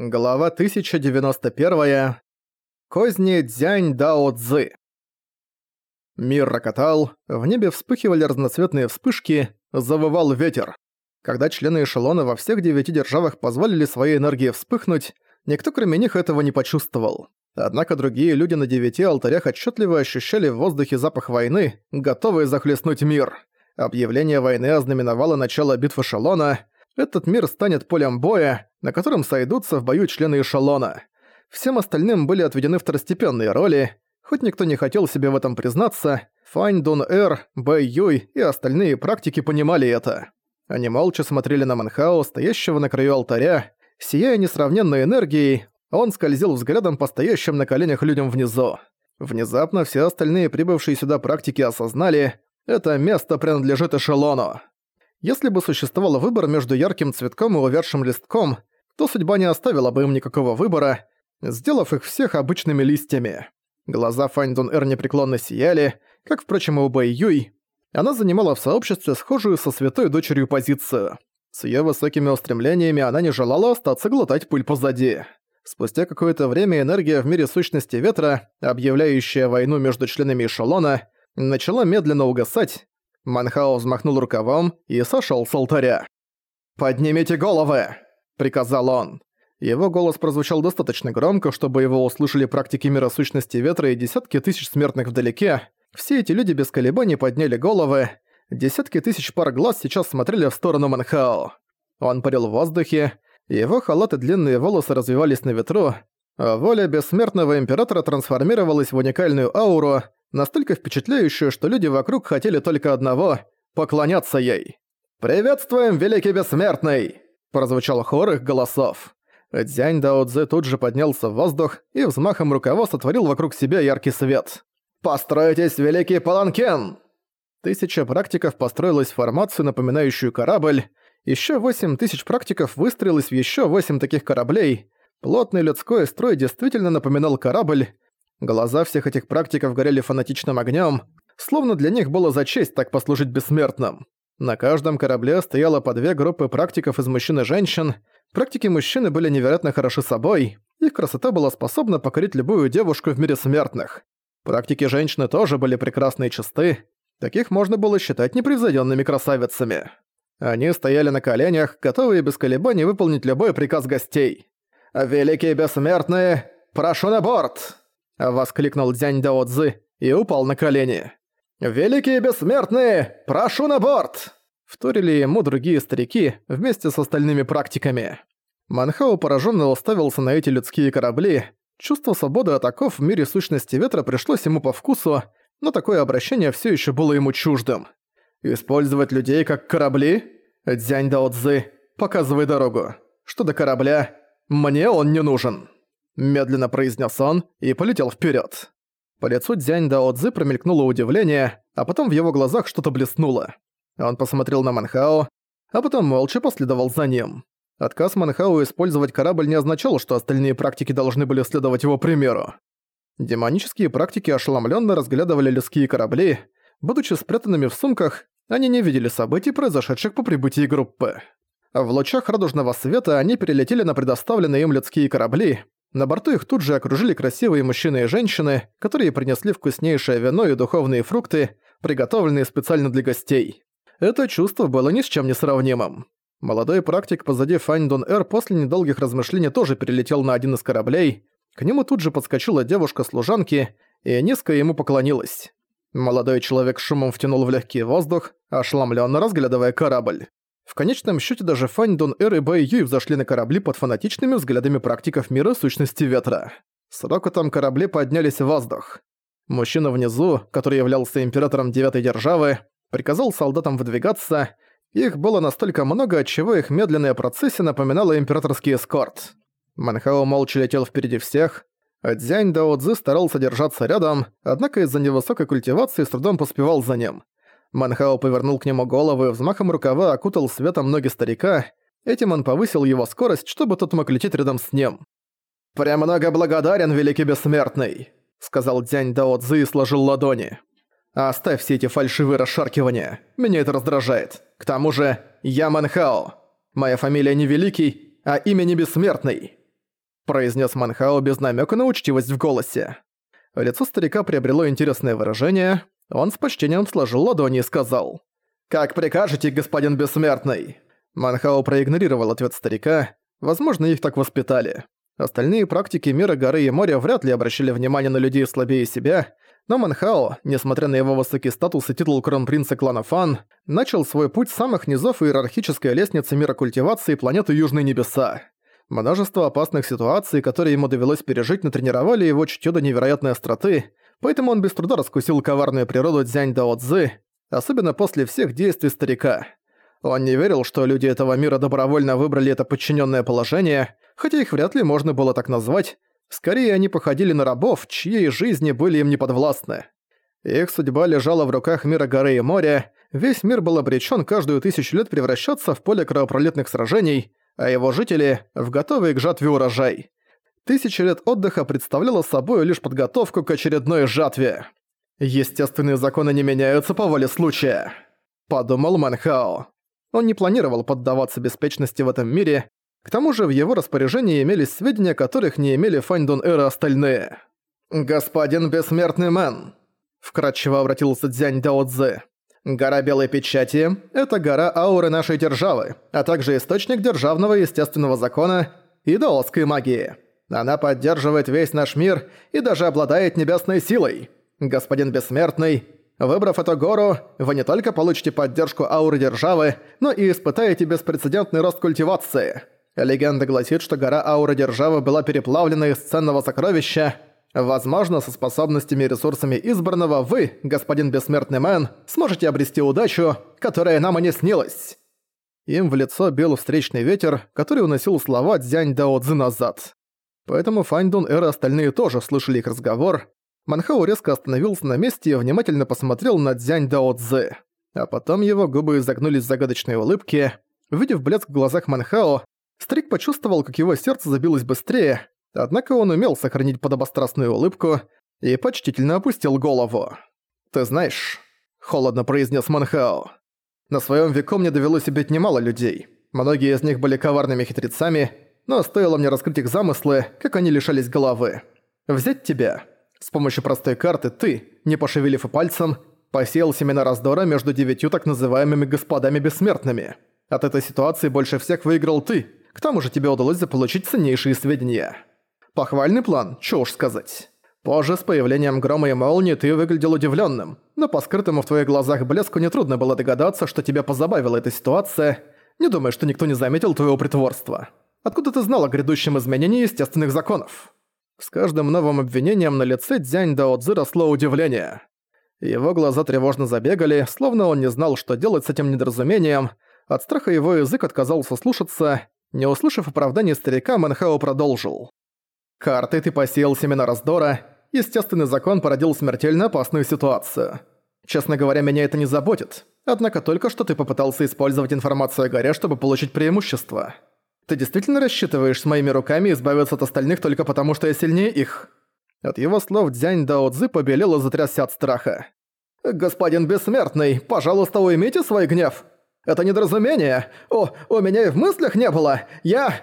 Глава 1091. Козни Дзянь Дао Цзы. Мир рокотал, в небе вспыхивали разноцветные вспышки, завывал ветер. Когда члены эшелона во всех девяти державах позволили своей энергии вспыхнуть, никто кроме них этого не почувствовал. Однако другие люди на девяти алтарях отчетливо ощущали в воздухе запах войны, готовые захлестнуть мир. Объявление войны ознаменовало начало битвы эшелона — этот мир станет полем боя, на котором сойдутся в бою члены эшелона. Всем остальным были отведены второстепенные роли, хоть никто не хотел себе в этом признаться, Фань Дун Эр, Бэй Юй и остальные практики понимали это. Они молча смотрели на Манхао, стоящего на краю алтаря, сияя несравненной энергией, он скользил взглядом по стоящим на коленях людям внизу. Внезапно все остальные прибывшие сюда практики осознали, это место принадлежит эшелону. Если бы существовал выбор между ярким цветком и увядшим листком, то судьба не оставила бы им никакого выбора, сделав их всех обычными листьями. Глаза Фаньдун Эр непреклонно сияли, как, впрочем, и у Бэй Юй. Она занимала в сообществе схожую со святой дочерью позицию. С её высокими устремлениями она не желала остаться глотать пыль позади. Спустя какое-то время энергия в мире сущности ветра, объявляющая войну между членами эшелона, начала медленно угасать, Манхао взмахнул рукавом и сошёл с алтаря. «Поднимите головы!» – приказал он. Его голос прозвучал достаточно громко, чтобы его услышали практики мира сущности ветра и десятки тысяч смертных вдалеке. Все эти люди без колебаний подняли головы. Десятки тысяч пар глаз сейчас смотрели в сторону Манхао. Он парил в воздухе, его халат и длинные волосы развивались на ветру, а воля бессмертного императора трансформировалась в уникальную ауру, настолько впечатляющую, что люди вокруг хотели только одного — поклоняться ей. «Приветствуем, Великий Бессмертный!» — прозвучал хор их голосов. Дзянь Дао Цзэ тут же поднялся в воздух и взмахом рукава сотворил вокруг себя яркий свет. «Постройтесь, Великий Паланкен!» Тысяча практиков построилась в формацию, напоминающую корабль. Еще восемь тысяч практиков выстроилось в еще восемь таких кораблей. Плотный людской строй действительно напоминал корабль, Глаза всех этих практиков горели фанатичным огнем, словно для них было за честь так послужить бессмертным. На каждом корабле стояло по две группы практиков из мужчин и женщин. Практики мужчины были невероятно хороши собой, их красота была способна покорить любую девушку в мире смертных. Практики женщины тоже были прекрасны и чисты, таких можно было считать непревзойденными красавицами. Они стояли на коленях, готовые без колебаний выполнить любой приказ гостей. «Великие бессмертные, прошу на борт!» Воскликнул Дзянь Дао Цзы и упал на колени. «Великие бессмертные, прошу на борт!» Вторили ему другие старики вместе с остальными практиками. Манхао пораженно уставился на эти людские корабли. Чувство свободы от оков в мире сущности ветра пришлось ему по вкусу, но такое обращение все еще было ему чуждым. «Использовать людей как корабли? Дзянь Дао показывай дорогу. Что до корабля, мне он не нужен» медленно произнес он и полетел вперед. По лицу Дзянь Дао Цзы промелькнуло удивление, а потом в его глазах что-то блеснуло. Он посмотрел на Манхао, а потом молча последовал за ним. Отказ Манхао использовать корабль не означал, что остальные практики должны были следовать его примеру. Демонические практики ошеломленно разглядывали людские корабли. Будучи спрятанными в сумках, они не видели событий, произошедших по прибытии группы. В лучах радужного света они перелетели на предоставленные им людские корабли, на борту их тут же окружили красивые мужчины и женщины, которые принесли вкуснейшее вино и духовные фрукты, приготовленные специально для гостей. Это чувство было ни с чем не сравнимым. Молодой практик позади Фань Дон Эр после недолгих размышлений тоже перелетел на один из кораблей. К нему тут же подскочила девушка-служанки и низко ему поклонилась. Молодой человек шумом втянул в легкий воздух, ошеломленно разглядывая корабль. В конечном счете даже Фань Дон Эр и Бэй Юй взошли на корабли под фанатичными взглядами практиков мира сущности ветра. С рокотом корабли поднялись в воздух. Мужчина внизу, который являлся императором Девятой Державы, приказал солдатам выдвигаться. Их было настолько много, отчего их медленная процессия напоминала императорский эскорт. Манхао молча летел впереди всех, а Дзянь Дао Цзы старался держаться рядом, однако из-за невысокой культивации с трудом поспевал за ним. Манхао повернул к нему голову и взмахом рукава окутал светом ноги старика. Этим он повысил его скорость, чтобы тот мог лететь рядом с ним. «Премного благодарен, великий бессмертный», — сказал Дзянь Дао Цзы и сложил ладони. «Оставь все эти фальшивые расшаркивания. Меня это раздражает. К тому же, я Манхао. Моя фамилия не Великий, а имя не Бессмертный». произнес Манхао без намека на учтивость в голосе. Лицо старика приобрело интересное выражение, он с почтением сложил ладони и сказал «Как прикажете, господин Бессмертный?» Манхао проигнорировал ответ старика, возможно, их так воспитали. Остальные практики мира горы и моря вряд ли обращали внимание на людей слабее себя, но Манхао, несмотря на его высокий статус и титул кронпринца клана Фан, начал свой путь с самых низов иерархической лестницы мира культивации планеты Южные Небеса. Множество опасных ситуаций, которые ему довелось пережить, натренировали его чутьё до невероятной остроты, поэтому он без труда раскусил коварную природу Дзянь Дао Цзы, особенно после всех действий старика. Он не верил, что люди этого мира добровольно выбрали это подчиненное положение, хотя их вряд ли можно было так назвать. Скорее, они походили на рабов, чьи жизни были им неподвластны. Их судьба лежала в руках мира горы и моря, весь мир был обречен каждую тысячу лет превращаться в поле кровопролитных сражений, а его жители — в готовый к жатве урожай. Тысячи лет отдыха представляла собой лишь подготовку к очередной жатве. Естественные законы не меняются по воле случая, подумал Манхао. Он не планировал поддаваться беспечности в этом мире, к тому же в его распоряжении имелись сведения, которых не имели Фаньдон Эра остальные. «Господин Бессмертный Мэн», — вкратчиво обратился Дзянь Дао «гора Белой Печати — это гора ауры нашей державы, а также источник державного естественного закона и даосской магии. Она поддерживает весь наш мир и даже обладает небесной силой. Господин Бессмертный, Выбрав эту гору, вы не только получите поддержку ауры державы, но и испытаете беспрецедентный рост культивации. Легенда гласит, что гора ауры державы была переплавлена из ценного сокровища. Возможно, со способностями и ресурсами избранного вы, господин Бессмертный Мэн, сможете обрести удачу, которая нам и не снилась. Им в лицо бил встречный ветер, который уносил слова Дзянь Дао Цзы назад. Поэтому Фаньдун и остальные тоже слышали их разговор, Манхау резко остановился на месте и внимательно посмотрел на Дзянь Дао. А потом его губы изогнулись в загадочной улыбке. Увидев блеск в глазах Манхао, Стрик почувствовал, как его сердце забилось быстрее, однако он умел сохранить подобострастную улыбку и почтительно опустил голову. «Ты знаешь», — холодно произнес Манхао, «на своем веку мне довелось убить немало людей. Многие из них были коварными хитрецами, но стоило мне раскрыть их замыслы, как они лишались головы. Взять тебя. С помощью простой карты ты, не пошевелив и пальцем, посеял семена раздора между девятью так называемыми господами бессмертными. От этой ситуации больше всех выиграл ты, к тому же тебе удалось заполучить ценнейшие сведения. Похвальный план, чё уж сказать. Позже, с появлением грома и молнии, ты выглядел удивленным, но по скрытому в твоих глазах блеску нетрудно было догадаться, что тебя позабавила эта ситуация. Не думай, что никто не заметил твоего притворства. Откуда ты знал о грядущем изменении естественных законов? С каждым новым обвинением на лице Дзянь Дао Цзы росло удивление. Его глаза тревожно забегали, словно он не знал, что делать с этим недоразумением. От страха его язык отказался слушаться. Не услышав оправдания старика, Манхао продолжил. «Картой ты посеял семена раздора. Естественный закон породил смертельно опасную ситуацию. Честно говоря, меня это не заботит. Однако только что ты попытался использовать информацию о горе, чтобы получить преимущество. Ты действительно рассчитываешь с моими руками избавиться от остальных только потому, что я сильнее их?» От его слов Дзянь Дао Цзы побелел и затрясся от страха. «Господин Бессмертный, пожалуйста, уймите свой гнев. Это недоразумение. О, у меня и в мыслях не было. Я...»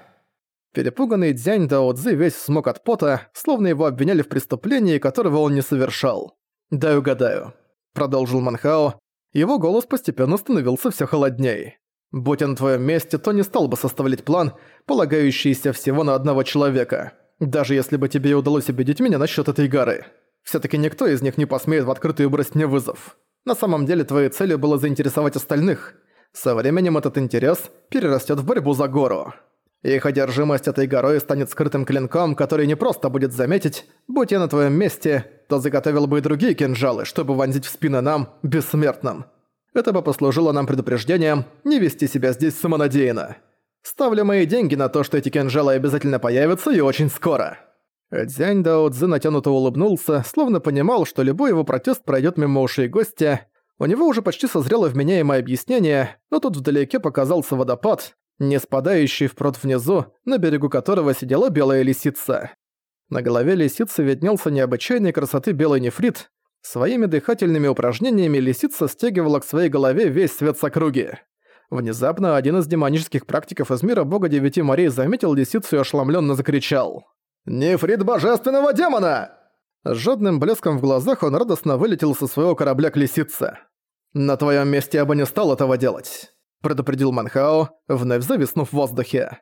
Перепуганный Дзянь Дао Цзы весь смог от пота, словно его обвиняли в преступлении, которого он не совершал. «Дай угадаю», — продолжил Манхао. Его голос постепенно становился все холоднее. Будь я на твоем месте, то не стал бы составлять план, полагающийся всего на одного человека. Даже если бы тебе удалось убедить меня насчет этой горы. все таки никто из них не посмеет в открытую бросить мне вызов. На самом деле твоей целью было заинтересовать остальных. Со временем этот интерес перерастет в борьбу за гору. Их одержимость этой горой станет скрытым клинком, который не просто будет заметить, будь я на твоем месте, то заготовил бы и другие кинжалы, чтобы вонзить в спины нам, бессмертным. Это бы послужило нам предупреждением не вести себя здесь самонадеянно. Ставлю мои деньги на то, что эти кинжалы обязательно появятся и очень скоро». Дзянь Дао Цзы натянуто улыбнулся, словно понимал, что любой его протест пройдет мимо ушей гостя. У него уже почти созрело вменяемое объяснение, но тут вдалеке показался водопад, не спадающий впрод внизу, на берегу которого сидела белая лисица. На голове лисицы виднелся необычайной красоты белый нефрит, Своими дыхательными упражнениями лисица стягивала к своей голове весь свет с. Внезапно один из демонических практиков из мира бога девяти морей заметил лисицу и ошеломленно закричал. «Нефрит божественного демона!» С жадным блеском в глазах он радостно вылетел со своего корабля к лисице. «На твоем месте я бы не стал этого делать», — предупредил Манхао, вновь зависнув в воздухе.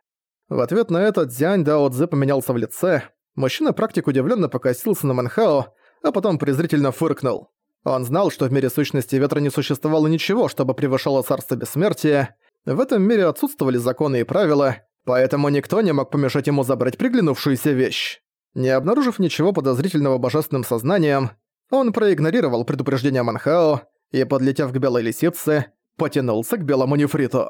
В ответ на это Дзянь Дао Цзэ поменялся в лице. Мужчина-практик удивленно покосился на Манхао, а потом презрительно фыркнул. Он знал, что в мире сущности ветра не существовало ничего, чтобы превышало царство бессмертия. В этом мире отсутствовали законы и правила, поэтому никто не мог помешать ему забрать приглянувшуюся вещь. Не обнаружив ничего подозрительного божественным сознанием, он проигнорировал предупреждение Манхао и, подлетев к белой лисице, потянулся к белому нефриту.